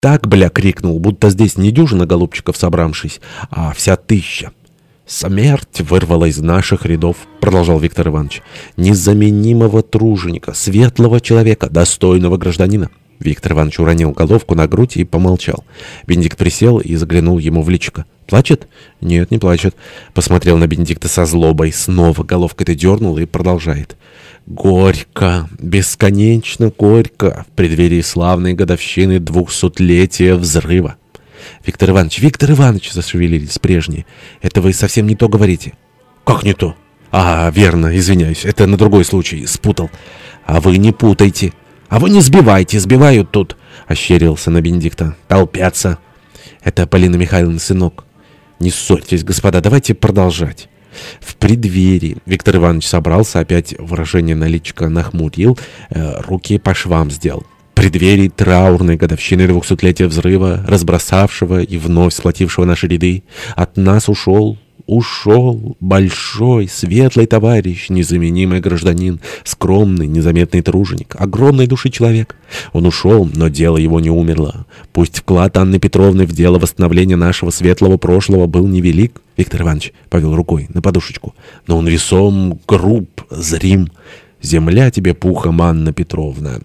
так, бля, крикнул, будто здесь не дюжина голубчиков собравшись, а вся тысяча. «Смерть вырвала из наших рядов», — продолжал Виктор Иванович, «незаменимого труженика, светлого человека, достойного гражданина». Виктор Иванович уронил головку на грудь и помолчал. Бенедикт присел и заглянул ему в личико. «Плачет?» «Нет, не плачет». Посмотрел на Бенедикта со злобой. Снова головкой-то дернул и продолжает. «Горько, бесконечно горько в преддверии славной годовщины двухсотлетия взрыва». «Виктор Иванович, Виктор Иванович!» — зашевелились прежние. «Это вы совсем не то говорите». «Как не то?» «А, верно, извиняюсь, это на другой случай, спутал». «А вы не путайте». «А вы не сбивайте, сбивают тут!» — ощерился на Бенедикта. «Толпятся!» «Это Полина Михайловна, сынок». «Не ссорьтесь, господа, давайте продолжать». В преддверии Виктор Иванович собрался, опять выражение на личико нахмурил, э, руки по швам сделал. В преддверии траурной годовщины двухсотлетия взрыва, разбросавшего и вновь сплотившего наши ряды, от нас ушел Ушел большой, светлый товарищ, незаменимый гражданин, скромный, незаметный труженик, огромной души человек. Он ушел, но дело его не умерло. Пусть вклад Анны Петровны в дело восстановления нашего светлого прошлого был невелик, Виктор Иванович повел рукой на подушечку, но он весом, груб, зрим. Земля тебе пухом, Анна Петровна.